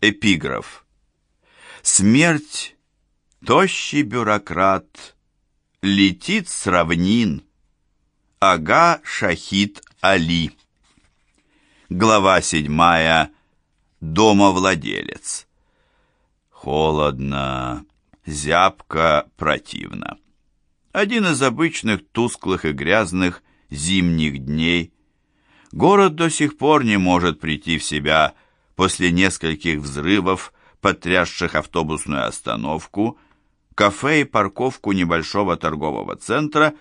Эпиграф. Смерть, тощий бюрократ, летит с равнин. Ага Шахид Али. Глава седьмая. Домовладелец. Холодно, зябко, противно. Один из обычных тусклых и грязных зимних дней. Город до сих пор не может прийти в себя после нескольких взрывов, потрясших автобусную остановку, кафе и парковку небольшого торгового центра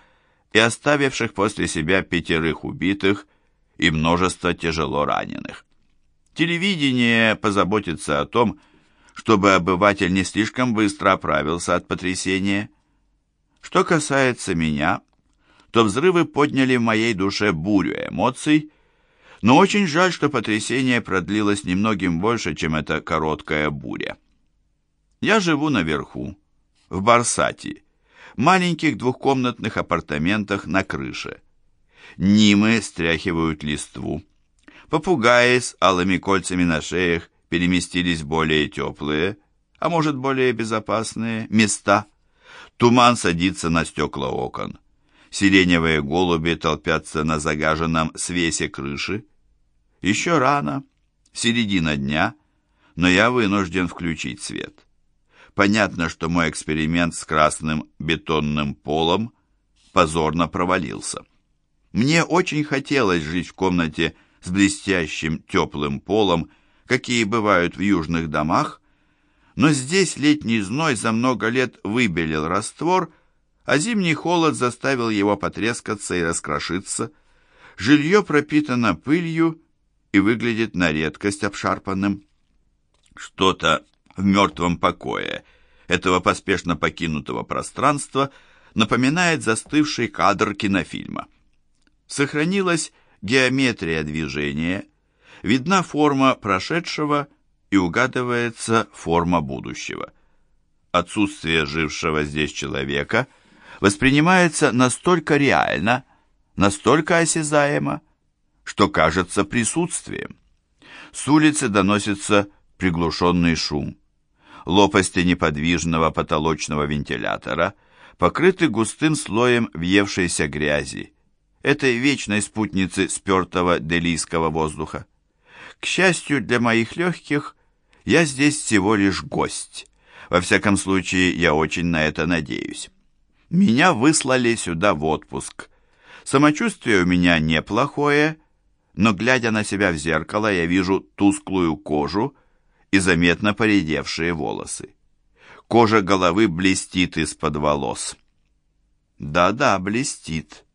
и оставивших после себя пятерых убитых и множество тяжело раненых. Телевидение позаботится о том, чтобы обыватель не слишком быстро оправился от потрясения. Что касается меня, то взрывы подняли в моей душе бурю эмоций, но очень жаль, что потрясение продлилось немногим больше, чем эта короткая буря. Я живу наверху, в Барсати, маленьких двухкомнатных апартаментах на крыше. Нимы стряхивают листву. Попугаи с алыми кольцами на шеях переместились в более теплые, а может более безопасные места. Туман садится на стекла окон. Сиреневые голуби толпятся на загаженном свесе крыши. Еще рано, середина дня, но я вынужден включить свет. Понятно, что мой эксперимент с красным бетонным полом позорно провалился. Мне очень хотелось жить в комнате с блестящим теплым полом, какие бывают в южных домах, но здесь летний зной за много лет выбелил раствор, а зимний холод заставил его потрескаться и раскрошиться. Жилье пропитано пылью и выглядит на редкость обшарпанным. Что-то в мертвом покое этого поспешно покинутого пространства напоминает застывший кадр кинофильма. Сохранилась геометрия движения, видна форма прошедшего и угадывается форма будущего. Отсутствие жившего здесь человека – воспринимается настолько реально, настолько осязаемо, что кажется присутствием. С улицы доносится приглушенный шум. Лопасти неподвижного потолочного вентилятора покрыты густым слоем въевшейся грязи, этой вечной спутницы спертого делийского воздуха. К счастью для моих легких, я здесь всего лишь гость. Во всяком случае, я очень на это надеюсь. Меня выслали сюда в отпуск. Самочувствие у меня неплохое, но, глядя на себя в зеркало, я вижу тусклую кожу и заметно поредевшие волосы. Кожа головы блестит из-под волос. Да-да, блестит.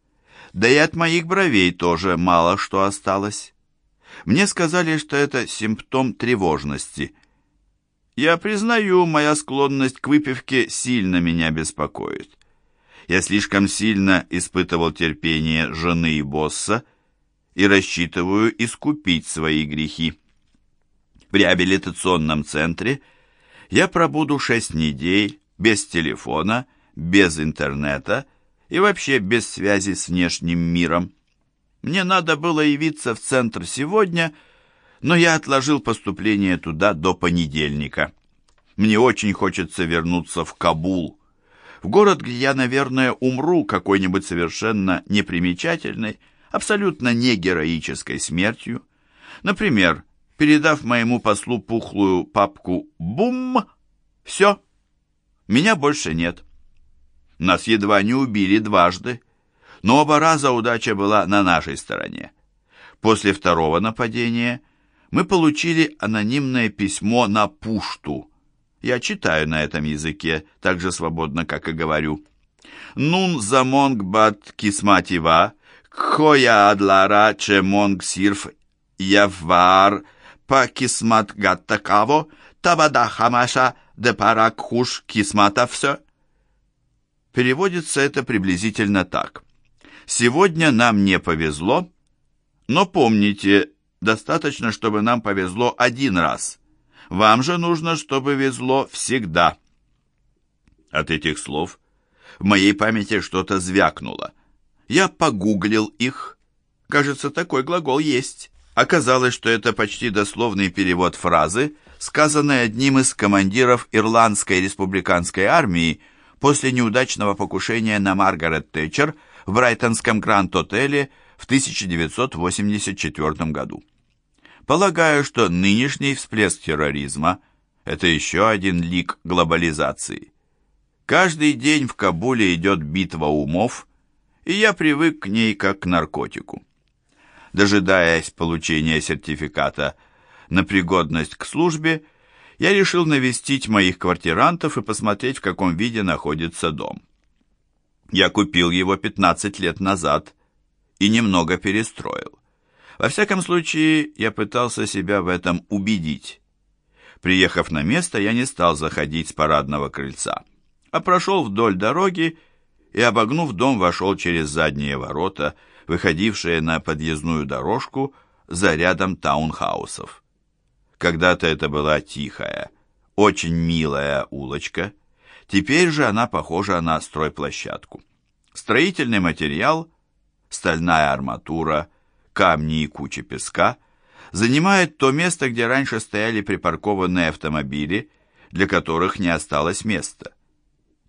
Да и от моих бровей тоже мало что осталось. Мне сказали, что это симптом тревожности. Я признаю, моя склонность к выпивке сильно меня беспокоит. Я слишком сильно испытывал терпение жены и босса и рассчитываю искупить свои грехи. В реабилитационном центре я пробуду шесть недель без телефона, без интернета и вообще без связи с внешним миром. Мне надо было явиться в центр сегодня, но я отложил поступление туда до понедельника. Мне очень хочется вернуться в Кабул в город, где я, наверное, умру какой-нибудь совершенно непримечательной, абсолютно не героической смертью. Например, передав моему послу пухлую папку «Бум!» Все, меня больше нет. Нас едва не убили дважды, но оба раза удача была на нашей стороне. После второго нападения мы получили анонимное письмо на пушту – я читаю на этом языке так же свободно, как и говорю. «Нун замонг бат кисматива, кхоя адлара че монг сирф явар па кисмат гаттакаво, табада хамаша де парак хуш кисмата все». Переводится это приблизительно так. «Сегодня нам не повезло, но помните, достаточно, чтобы нам повезло один раз» Вам же нужно, чтобы везло всегда. От этих слов в моей памяти что-то звякнуло. Я погуглил их. Кажется, такой глагол есть. Оказалось, что это почти дословный перевод фразы, сказанное одним из командиров Ирландской республиканской армии после неудачного покушения на Маргарет Тэтчер в Брайтонском Гранд-отеле в 1984 году. Полагаю, что нынешний всплеск терроризма – это еще один лик глобализации. Каждый день в Кабуле идет битва умов, и я привык к ней как к наркотику. Дожидаясь получения сертификата на пригодность к службе, я решил навестить моих квартирантов и посмотреть, в каком виде находится дом. Я купил его 15 лет назад и немного перестроил. Во всяком случае, я пытался себя в этом убедить. Приехав на место, я не стал заходить с парадного крыльца, а прошел вдоль дороги и, обогнув дом, вошел через задние ворота, выходившие на подъездную дорожку за рядом таунхаусов. Когда-то это была тихая, очень милая улочка, теперь же она похожа на стройплощадку. Строительный материал, стальная арматура, камни и куча песка занимает то место, где раньше стояли припаркованные автомобили, для которых не осталось места.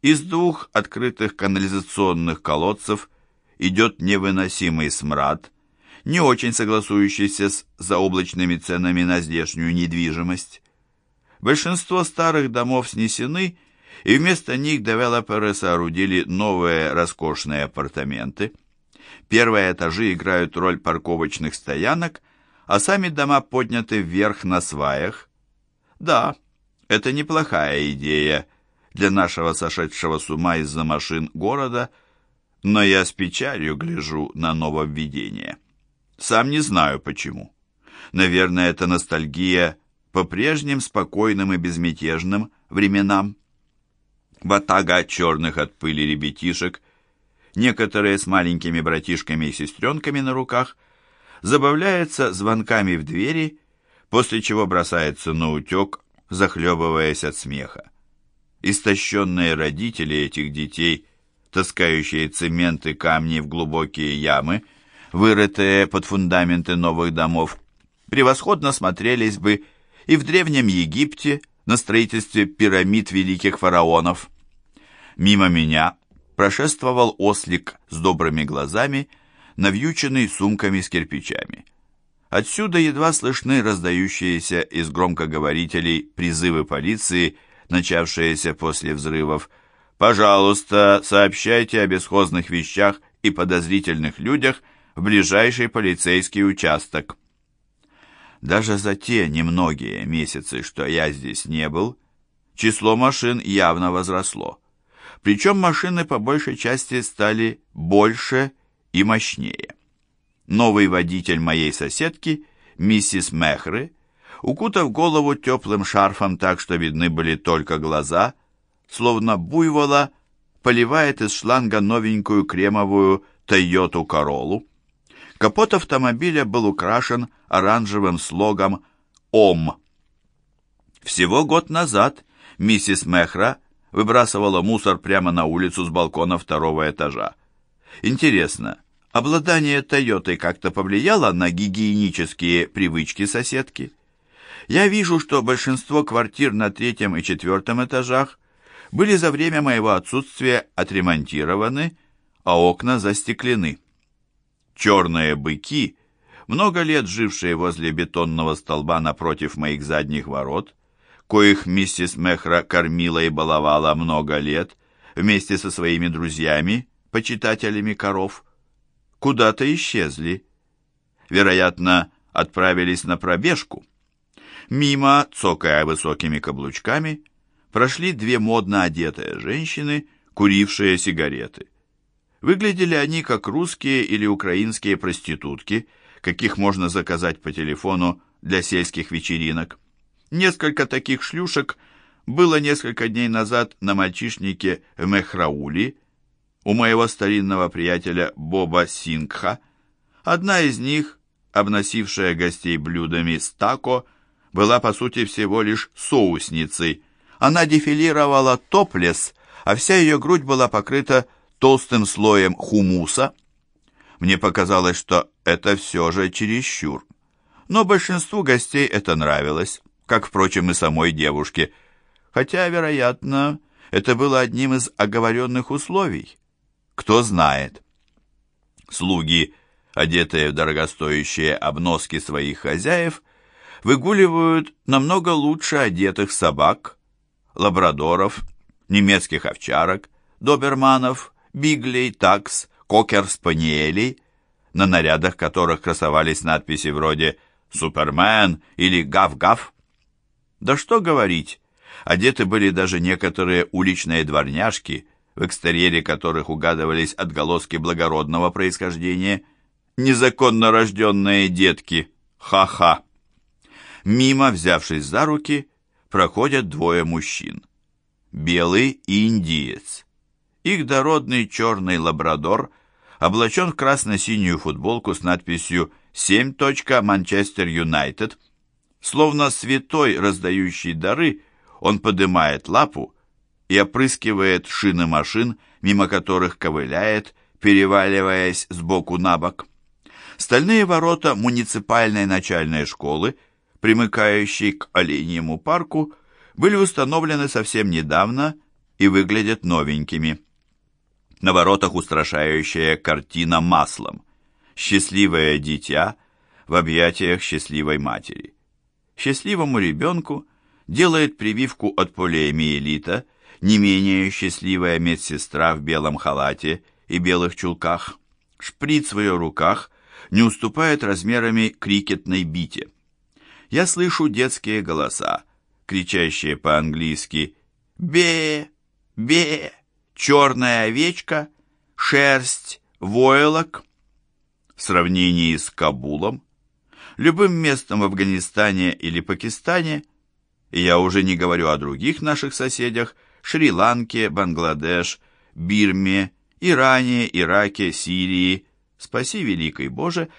Из двух открытых канализационных колодцев идет невыносимый смрад, не очень согласующийся с заоблачными ценами на здешнюю недвижимость. Большинство старых домов снесены, и вместо них девелоперы соорудили новые роскошные апартаменты – Первые этажи играют роль парковочных стоянок, а сами дома подняты вверх на сваях. Да, это неплохая идея для нашего сошедшего с ума из-за машин города, но я с печалью гляжу на нововведение. Сам не знаю почему. Наверное, это ностальгия по прежним спокойным и безмятежным временам. Ватага черных от пыли ребятишек – некоторые с маленькими братишками и сестренками на руках, забавляются звонками в двери, после чего бросается на утек, захлебываясь от смеха. Истощенные родители этих детей, таскающие цемент и камни в глубокие ямы, вырытые под фундаменты новых домов, превосходно смотрелись бы и в Древнем Египте на строительстве пирамид великих фараонов. Мимо меня прошествовал ослик с добрыми глазами, навьюченный сумками с кирпичами. Отсюда едва слышны раздающиеся из громкоговорителей призывы полиции, начавшиеся после взрывов. «Пожалуйста, сообщайте о бесхозных вещах и подозрительных людях в ближайший полицейский участок». Даже за те немногие месяцы, что я здесь не был, число машин явно возросло. Причем машины по большей части стали больше и мощнее. Новый водитель моей соседки, миссис Мехры, укутав голову теплым шарфом так, что видны были только глаза, словно буйвола, поливает из шланга новенькую кремовую Тойоту Королу. Капот автомобиля был украшен оранжевым слогом «ОМ». Всего год назад миссис Мехра выбрасывала мусор прямо на улицу с балкона второго этажа. Интересно, обладание Тойотой как-то повлияло на гигиенические привычки соседки? Я вижу, что большинство квартир на третьем и четвертом этажах были за время моего отсутствия отремонтированы, а окна застеклены. Черные быки, много лет жившие возле бетонного столба напротив моих задних ворот, коих миссис Мехра кормила и баловала много лет, вместе со своими друзьями, почитателями коров, куда-то исчезли. Вероятно, отправились на пробежку. Мимо, цокая высокими каблучками, прошли две модно одетые женщины, курившие сигареты. Выглядели они как русские или украинские проститутки, каких можно заказать по телефону для сельских вечеринок. Несколько таких шлюшек было несколько дней назад на мальчишнике в Мехраули у моего старинного приятеля Боба Сингха. Одна из них, обносившая гостей блюдами с тако, была по сути всего лишь соусницей. Она дефилировала топлес, а вся ее грудь была покрыта толстым слоем хумуса. Мне показалось, что это все же чересчур. Но большинству гостей это нравилось. Как, впрочем, и самой девушке, хотя, вероятно, это было одним из оговоренных условий. Кто знает. Слуги, одетые в дорогостоящие обноски своих хозяев, выгуливают намного лучше одетых собак, лабрадоров, немецких овчарок, доберманов, биглей, такс, кокер-спаниелей, на нарядах которых красовались надписи вроде «Супермен» или «Гав-гав». Да что говорить, одеты были даже некоторые уличные дворняжки, в экстерьере которых угадывались отголоски благородного происхождения, незаконно рожденные детки, ха-ха. Мимо, взявшись за руки, проходят двое мужчин. Белый и индиец. Их дородный черный лабрадор облачен в красно-синюю футболку с надписью «7. Манчестер Юнайтед». Словно святой, раздающий дары, он поднимает лапу и опрыскивает шины машин, мимо которых ковыляет, переваливаясь с боку на бок. Стальные ворота муниципальной начальной школы, примыкающей к Оленьему парку, были установлены совсем недавно и выглядят новенькими. На воротах устрашающая картина маслом. Счастливое дитя в объятиях счастливой матери. Счастливому ребенку делает прививку от полиомиелита не менее счастливая медсестра в белом халате и белых чулках. Шприц в ее руках не уступает размерами крикетной бите. Я слышу детские голоса, кричащие по-английски «Бе! Бе!» черная овечка, шерсть, войлок. В сравнении с Кабулом, любым местом в Афганистане или Пакистане, и я уже не говорю о других наших соседях, Шри-Ланке, Бангладеш, Бирме, Иране, Ираке, Сирии, спаси великий Боже,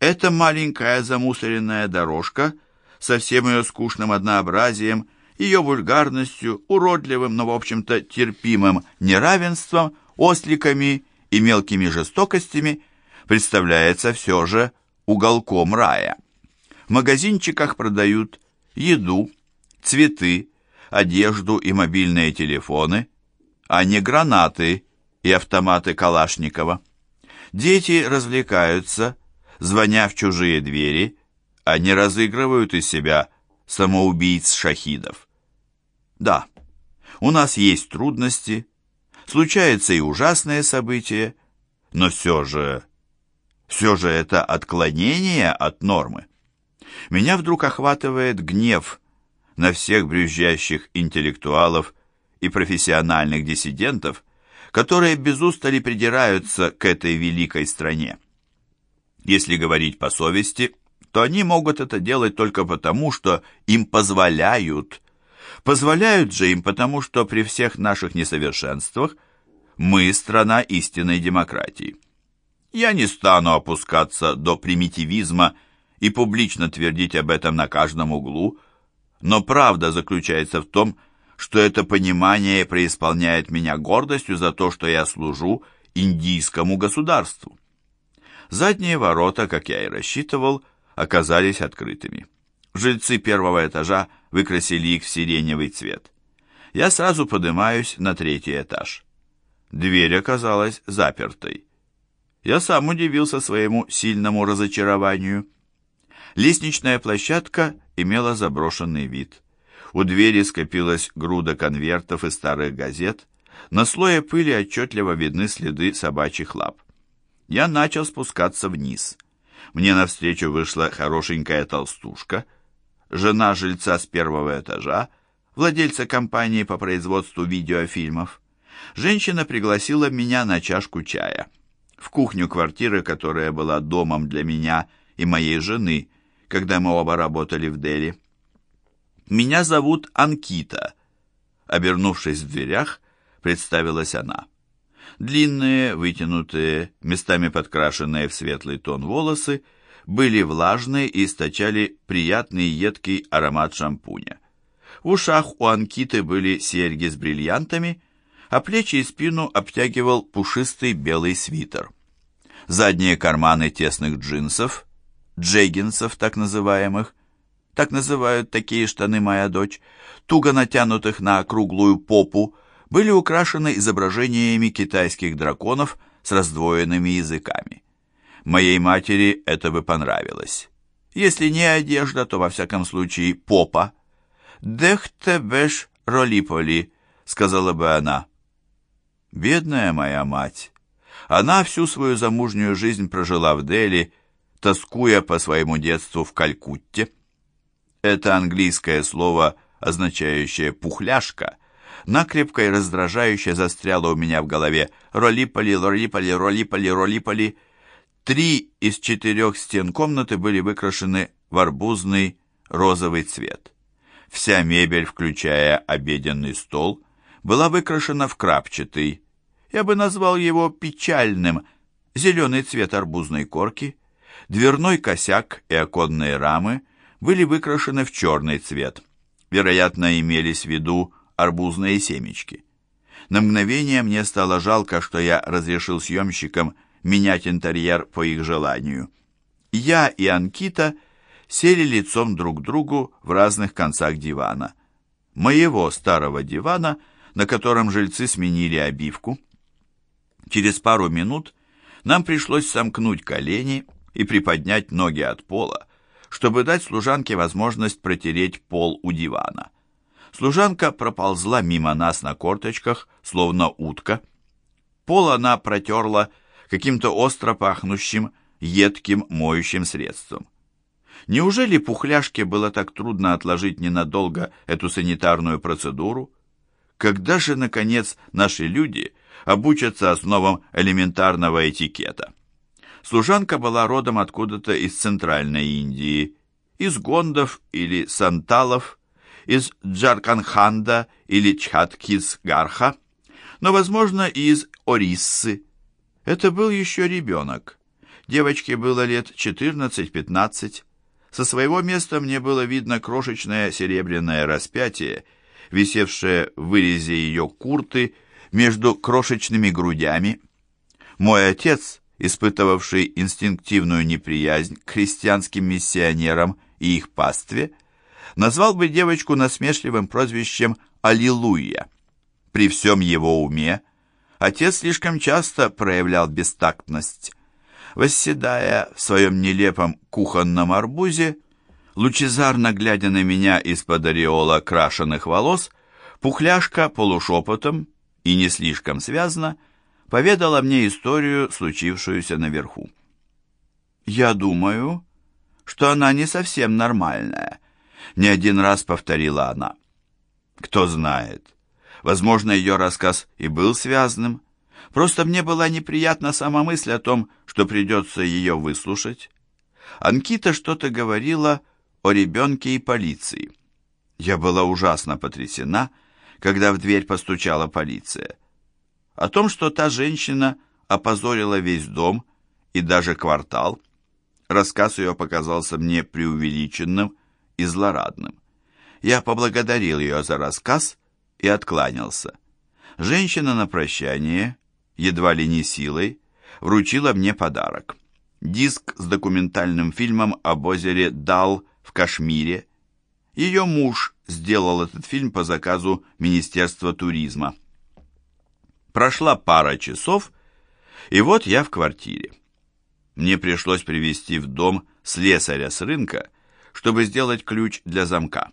эта маленькая замусоренная дорожка со всем ее скучным однообразием ее вульгарностью, уродливым, но, в общем-то, терпимым неравенством, осликами и мелкими жестокостями представляется все же уголком рая. В магазинчиках продают еду, цветы, одежду и мобильные телефоны, а не гранаты и автоматы Калашникова. Дети развлекаются, звоня в чужие двери, а не разыгрывают из себя самоубийц-шахидов. Да, у нас есть трудности, случаются и ужасные события, но все же, все же это отклонение от нормы. Меня вдруг охватывает гнев на всех брюзжащих интеллектуалов и профессиональных диссидентов, которые без устали придираются к этой великой стране. Если говорить по совести, то они могут это делать только потому, что им позволяют. Позволяют же им потому, что при всех наших несовершенствах мы страна истинной демократии. Я не стану опускаться до примитивизма и публично твердить об этом на каждом углу, но правда заключается в том, что это понимание преисполняет меня гордостью за то, что я служу индийскому государству. Задние ворота, как я и рассчитывал, оказались открытыми. Жильцы первого этажа выкрасили их в сиреневый цвет. Я сразу поднимаюсь на третий этаж. Дверь оказалась запертой. Я сам удивился своему сильному разочарованию. Лестничная площадка имела заброшенный вид. У двери скопилась груда конвертов и старых газет. На слое пыли отчетливо видны следы собачьих лап. Я начал спускаться вниз. Мне навстречу вышла хорошенькая толстушка, жена жильца с первого этажа, владельца компании по производству видеофильмов. Женщина пригласила меня на чашку чая. В кухню квартиры, которая была домом для меня и моей жены, когда мы оба работали в Дели. «Меня зовут Анкита», — обернувшись в дверях, представилась она. Длинные, вытянутые, местами подкрашенные в светлый тон волосы были влажные и источали приятный едкий аромат шампуня. В ушах у Анкиты были серьги с бриллиантами, а плечи и спину обтягивал пушистый белый свитер. Задние карманы тесных джинсов, джеггинсов так называемых, так называют такие штаны моя дочь, туго натянутых на круглую попу, были украшены изображениями китайских драконов с раздвоенными языками. Моей матери это бы понравилось. Если не одежда, то во всяком случае попа. «Дехте беш ролиполи», — сказала бы она. Бедная моя мать. Она всю свою замужнюю жизнь прожила в Дели, тоскуя по своему детству в Калькутте. Это английское слово, означающее «пухляшка», накрепко и раздражающе застряло у меня в голове. Ролиполи, ролиполи, ролиполи, ролиполи. Три из четырех стен комнаты были выкрашены в арбузный розовый цвет. Вся мебель, включая обеденный стол, была выкрашена в крапчатый, я бы назвал его печальным, зеленый цвет арбузной корки, дверной косяк и оконные рамы были выкрашены в черный цвет. Вероятно, имелись в виду арбузные семечки. На мгновение мне стало жалко, что я разрешил съемщикам менять интерьер по их желанию. Я и Анкита сели лицом друг к другу в разных концах дивана. Моего старого дивана, на котором жильцы сменили обивку. Через пару минут нам пришлось сомкнуть колени и приподнять ноги от пола, чтобы дать служанке возможность протереть пол у дивана. Служанка проползла мимо нас на корточках, словно утка. Пол она протерла каким-то остро пахнущим, едким моющим средством. Неужели пухляшке было так трудно отложить ненадолго эту санитарную процедуру? Когда же, наконец, наши люди обучатся основам элементарного этикета? Служанка была родом откуда-то из Центральной Индии, из гондов или санталов, из Джарканханда или Чхаткисгарха, но, возможно, и из Ориссы. Это был еще ребенок. Девочке было лет 14-15. Со своего места мне было видно крошечное серебряное распятие, висевшее в вырезе ее курты между крошечными грудями. Мой отец, испытывавший инстинктивную неприязнь к христианским миссионерам и их пастве, назвал бы девочку насмешливым прозвищем «Аллилуйя». При всем его уме отец слишком часто проявлял бестактность. Восседая в своем нелепом кухонном арбузе, лучезарно глядя на меня из-под ореола крашеных волос, пухляшка полушепотом и не слишком связно поведала мне историю, случившуюся наверху. «Я думаю, что она не совсем нормальная», — не один раз повторила она. «Кто знает, возможно, ее рассказ и был связанным, просто мне была неприятна сама мысль о том, что придется ее выслушать. Анкита что-то говорила о ребенке и полиции. Я была ужасно потрясена, когда в дверь постучала полиция. О том, что та женщина опозорила весь дом и даже квартал, рассказ ее показался мне преувеличенным и злорадным. Я поблагодарил ее за рассказ и откланялся. Женщина на прощание, едва ли не силой, вручила мне подарок. Диск с документальным фильмом об озере Дал в Кашмире. Ее муж сделал этот фильм по заказу Министерства туризма. Прошла пара часов, и вот я в квартире. Мне пришлось привезти в дом слесаря с рынка, чтобы сделать ключ для замка.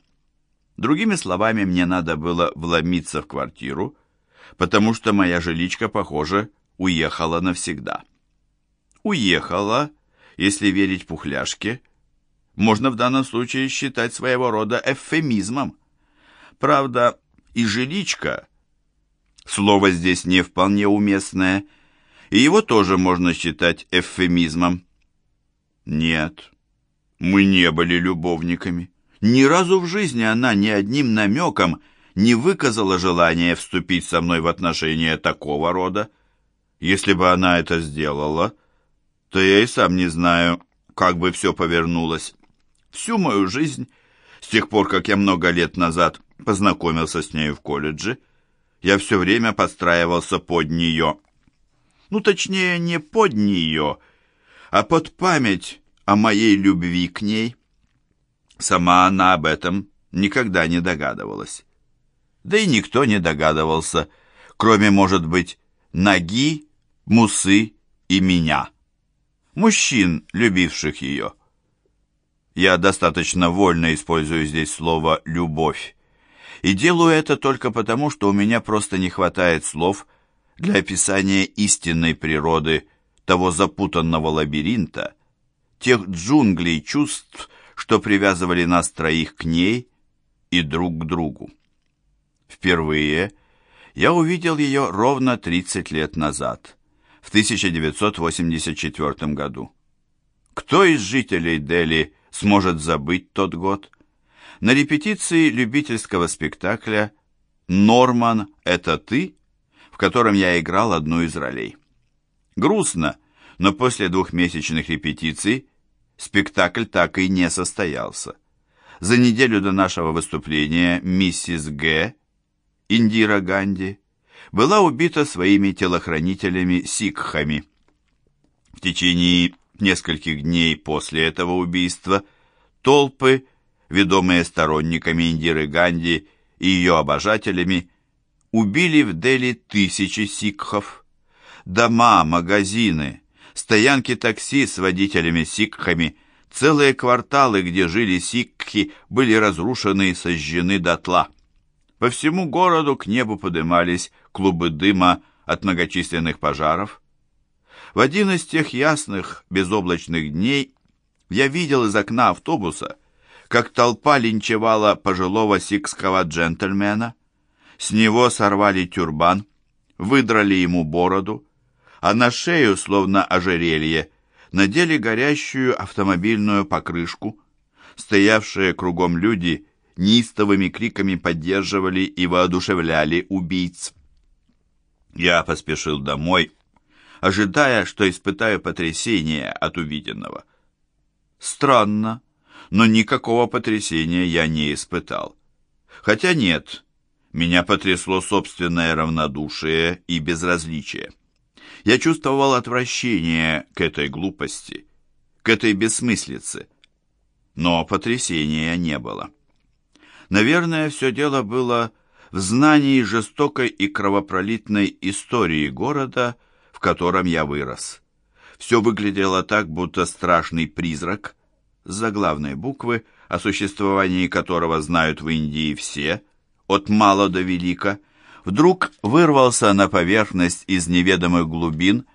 Другими словами, мне надо было вломиться в квартиру, потому что моя жиличка, похоже, уехала навсегда. Уехала, если верить пухляшке, можно в данном случае считать своего рода эвфемизмом. Правда, и жиличка, слово здесь не вполне уместное, и его тоже можно считать эвфемизмом. Нет, мы не были любовниками. Ни разу в жизни она ни одним намеком не выказала желания вступить со мной в отношения такого рода. Если бы она это сделала, то я и сам не знаю, как бы все повернулось. Всю мою жизнь, с тех пор, как я много лет назад познакомился с нею в колледже, я все время подстраивался под нее. Ну, точнее, не под нее, а под память о моей любви к ней. Сама она об этом никогда не догадывалась. Да и никто не догадывался, кроме, может быть, Наги, Мусы и меня. Мужчин, любивших ее. Я достаточно вольно использую здесь слово «любовь». И делаю это только потому, что у меня просто не хватает слов для описания истинной природы того запутанного лабиринта, тех джунглей чувств, что привязывали нас троих к ней и друг к другу. Впервые я увидел ее ровно 30 лет назад, в 1984 году. Кто из жителей Дели сможет забыть тот год? На репетиции любительского спектакля «Норман, это ты?» в котором я играл одну из ролей. Грустно, но после двухмесячных репетиций спектакль так и не состоялся. За неделю до нашего выступления миссис Г. Индира Ганди была убита своими телохранителями-сикхами. В течение нескольких дней после этого убийства толпы, ведомые сторонниками Индиры Ганди и ее обожателями, убили в Дели тысячи сикхов. Дома, магазины, стоянки такси с водителями-сикхами, целые кварталы, где жили сикхи, были разрушены и сожжены дотла. По всему городу к небу подымались клубы дыма от многочисленных пожаров. В один из тех ясных, безоблачных дней я видел из окна автобуса, как толпа линчевала пожилого сикского джентльмена. С него сорвали тюрбан, выдрали ему бороду, а на шею, словно ожерелье, надели горящую автомобильную покрышку. Стоявшие кругом люди неистовыми криками поддерживали и воодушевляли убийц. Я поспешил домой, ожидая, что испытаю потрясение от увиденного. Странно, но никакого потрясения я не испытал. Хотя нет, меня потрясло собственное равнодушие и безразличие. Я чувствовал отвращение к этой глупости, к этой бессмыслице, но потрясения не было. Наверное, все дело было в знании жестокой и кровопролитной истории города, в котором я вырос. Все выглядело так, будто страшный призрак, с заглавной буквы, о существовании которого знают в Индии все, от мала до велика, вдруг вырвался на поверхность из неведомых глубин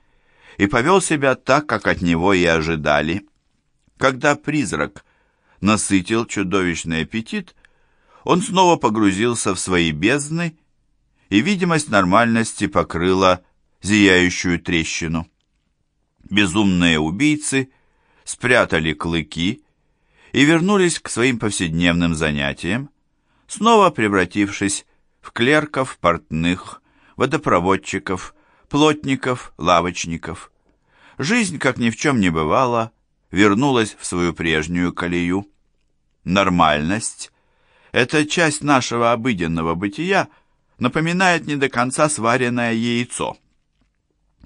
и повел себя так, как от него и ожидали. Когда призрак насытил чудовищный аппетит, он снова погрузился в свои бездны, и видимость нормальности покрыла зияющую трещину. Безумные убийцы спрятали клыки и вернулись к своим повседневным занятиям, снова превратившись в клерков, портных, водопроводчиков, плотников, лавочников. Жизнь, как ни в чем не бывало, вернулась в свою прежнюю колею. Нормальность эта часть нашего обыденного бытия напоминает не до конца сваренное яйцо.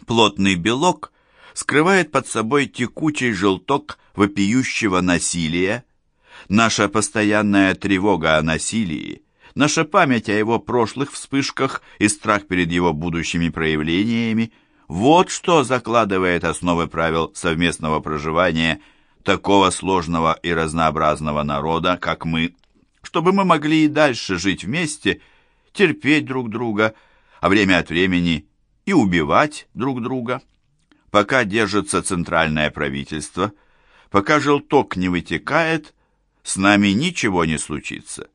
Плотный белок скрывает под собой текучий желток вопиющего насилия. Наша постоянная тревога о насилии, наша память о его прошлых вспышках и страх перед его будущими проявлениями – вот что закладывает основы правил совместного проживания такого сложного и разнообразного народа, как мы чтобы мы могли и дальше жить вместе, терпеть друг друга, а время от времени и убивать друг друга. Пока держится центральное правительство, пока желток не вытекает, с нами ничего не случится.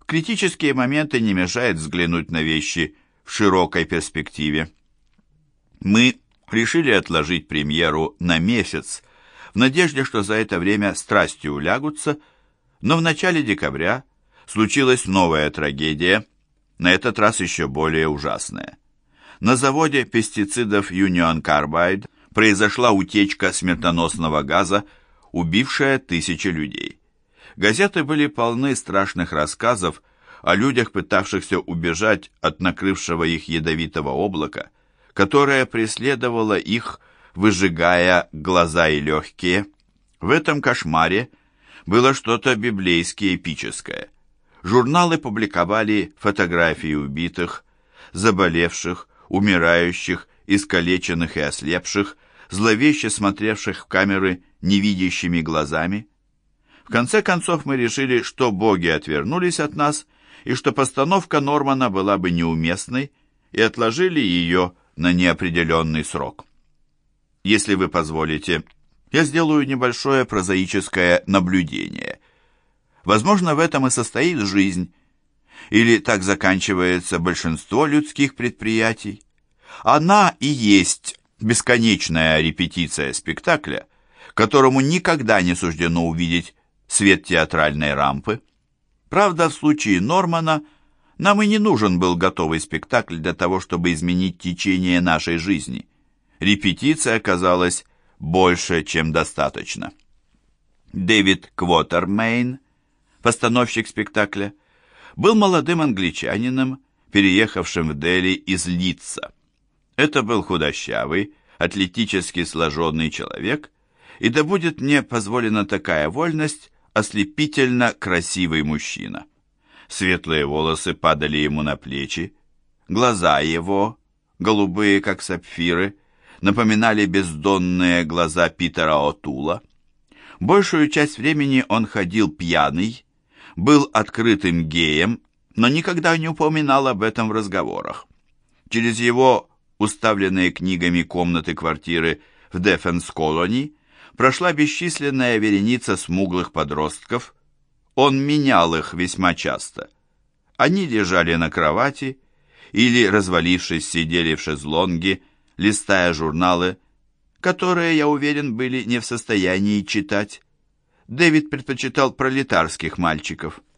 В критические моменты не мешает взглянуть на вещи в широкой перспективе. Мы решили отложить премьеру на месяц, в надежде, что за это время страсти улягутся, но в начале декабря случилась новая трагедия, на этот раз еще более ужасная. На заводе пестицидов Union Carbide произошла утечка смертоносного газа, убившая тысячи людей. Газеты были полны страшных рассказов о людях, пытавшихся убежать от накрывшего их ядовитого облака, которое преследовало их, выжигая глаза и легкие. В этом кошмаре было что-то библейски эпическое. Журналы публиковали фотографии убитых, заболевших, умирающих, искалеченных и ослепших, зловеще смотревших в камеры невидящими глазами. В конце концов мы решили, что боги отвернулись от нас и что постановка Нормана была бы неуместной, и отложили ее на неопределенный срок. Если вы позволите, я сделаю небольшое прозаическое наблюдение. Возможно, в этом и состоит жизнь, или так заканчивается большинство людских предприятий. Она и есть бесконечная репетиция спектакля, которому никогда не суждено увидеть свет театральной рампы. Правда, в случае Нормана нам и не нужен был готовый спектакль для того, чтобы изменить течение нашей жизни. Репетиция оказалась больше, чем достаточно. Дэвид Квотермейн, постановщик спектакля, был молодым англичанином, переехавшим в Дели из Литца. Это был худощавый, атлетически сложенный человек, и да будет мне позволена такая вольность, ослепительно красивый мужчина. Светлые волосы падали ему на плечи, глаза его, голубые, как сапфиры, напоминали бездонные глаза Питера Отула. Большую часть времени он ходил пьяный, был открытым геем, но никогда не упоминал об этом в разговорах. Через его уставленные книгами комнаты квартиры в Дефенс-колони прошла бесчисленная вереница смуглых подростков. Он менял их весьма часто. Они лежали на кровати или, развалившись, сидели в шезлонге, листая журналы, которые, я уверен, были не в состоянии читать. Дэвид предпочитал пролетарских мальчиков –